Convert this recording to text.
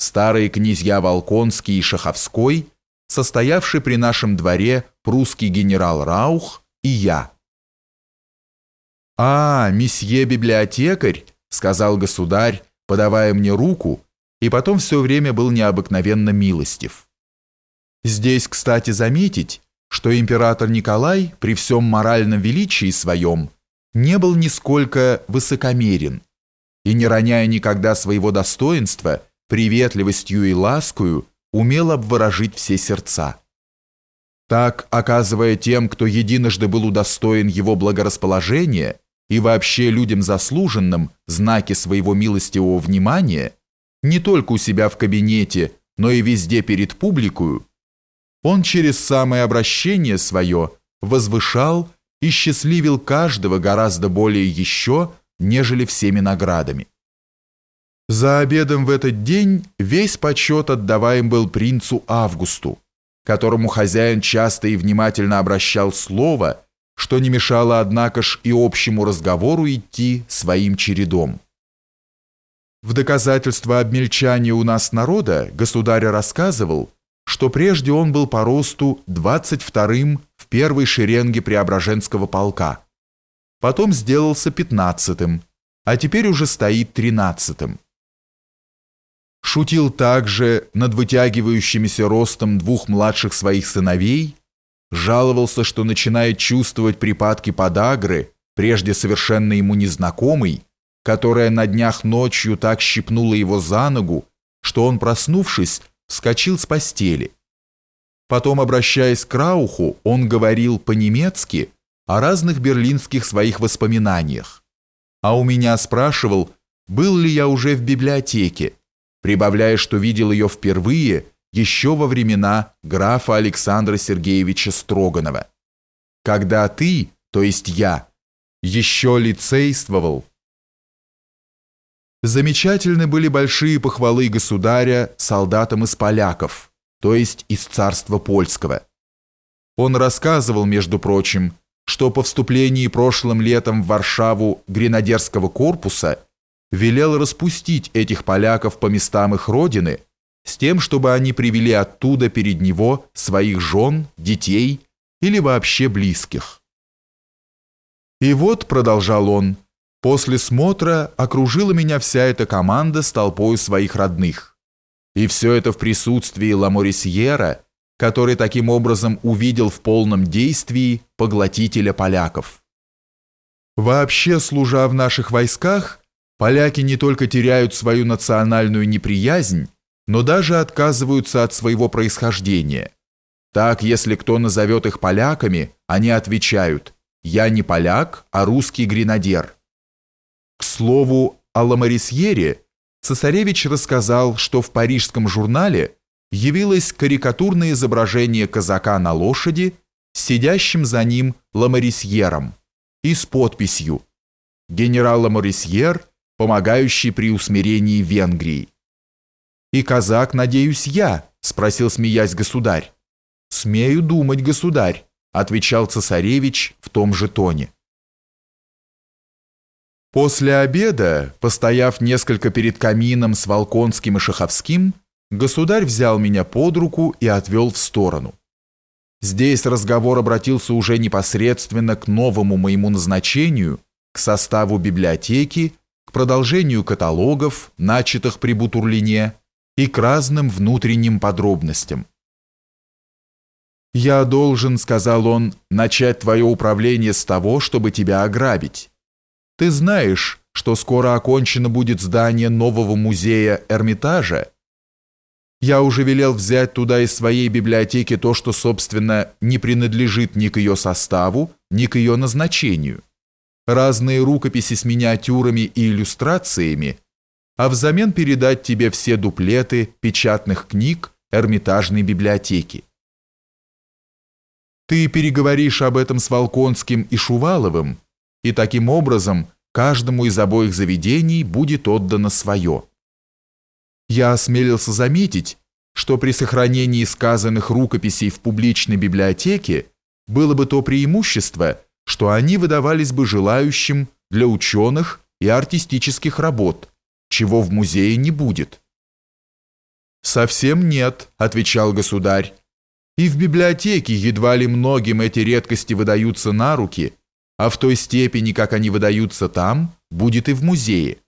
старые князья Волконский и Шаховской, состоявший при нашем дворе прусский генерал Раух и я. «А, месье библиотекарь», — сказал государь, подавая мне руку, и потом все время был необыкновенно милостив. Здесь, кстати, заметить, что император Николай при всем моральном величии своем не был нисколько высокомерен и, не роняя никогда своего достоинства, приветливостью и ласкою умел обворожить все сердца. Так, оказывая тем, кто единожды был удостоен его благорасположения и вообще людям заслуженным знаки своего милостивого внимания, не только у себя в кабинете, но и везде перед публикою, он через самое обращение свое возвышал и счастливил каждого гораздо более еще, нежели всеми наградами. За обедом в этот день весь почет отдаваем был принцу Августу, которому хозяин часто и внимательно обращал слово, что не мешало, однако ж, и общему разговору идти своим чередом. В доказательство обмельчания у нас народа государь рассказывал, что прежде он был по росту 22-м в первой шеренге Преображенского полка, потом сделался 15-м, а теперь уже стоит 13-м. Шутил также над вытягивающимися ростом двух младших своих сыновей, жаловался, что начинает чувствовать припадки подагры, прежде совершенно ему незнакомый, которая на днях ночью так щипнула его за ногу, что он, проснувшись, вскочил с постели. Потом, обращаясь к Рауху, он говорил по-немецки о разных берлинских своих воспоминаниях. А у меня спрашивал, был ли я уже в библиотеке, прибавляя, что видел ее впервые еще во времена графа Александра Сергеевича Строганова. Когда ты, то есть я, еще лицействовал, Замечательны были большие похвалы государя солдатам из поляков, то есть из царства польского. Он рассказывал, между прочим, что по вступлении прошлым летом в Варшаву гренадерского корпуса велел распустить этих поляков по местам их родины, с тем, чтобы они привели оттуда перед него своих жен, детей или вообще близких. И вот, продолжал он, — После смотра окружила меня вся эта команда с толпой своих родных. И все это в присутствии Ламорисьера, который таким образом увидел в полном действии поглотителя поляков. Вообще, служа в наших войсках, поляки не только теряют свою национальную неприязнь, но даже отказываются от своего происхождения. Так, если кто назовет их поляками, они отвечают «Я не поляк, а русский гренадер». К слову о Ламарисьере, цесаревич рассказал, что в парижском журнале явилось карикатурное изображение казака на лошади, сидящим за ним Ламарисьером, и с подписью «Генерал Ламарисьер, помогающий при усмирении Венгрии». «И казак, надеюсь, я?» – спросил, смеясь государь. «Смею думать, государь», – отвечал цесаревич в том же тоне. После обеда, постояв несколько перед камином с Волконским и Шаховским, государь взял меня под руку и отвел в сторону. Здесь разговор обратился уже непосредственно к новому моему назначению, к составу библиотеки, продолжению каталогов, начатых при Бутурлине, и к разным внутренним подробностям. «Я должен, — сказал он, — начать твое управление с того, чтобы тебя ограбить». Ты знаешь, что скоро окончено будет здание нового музея Эрмитажа? Я уже велел взять туда из своей библиотеки то, что, собственно, не принадлежит ни к ее составу, ни к ее назначению. Разные рукописи с миниатюрами и иллюстрациями, а взамен передать тебе все дуплеты печатных книг Эрмитажной библиотеки. Ты переговоришь об этом с Волконским и Шуваловым, и таким образом каждому из обоих заведений будет отдано свое. Я осмелился заметить, что при сохранении сказанных рукописей в публичной библиотеке было бы то преимущество, что они выдавались бы желающим для ученых и артистических работ, чего в музее не будет. «Совсем нет», — отвечал государь. «И в библиотеке едва ли многим эти редкости выдаются на руки, а в той степени, как они выдаются там, будет и в музее».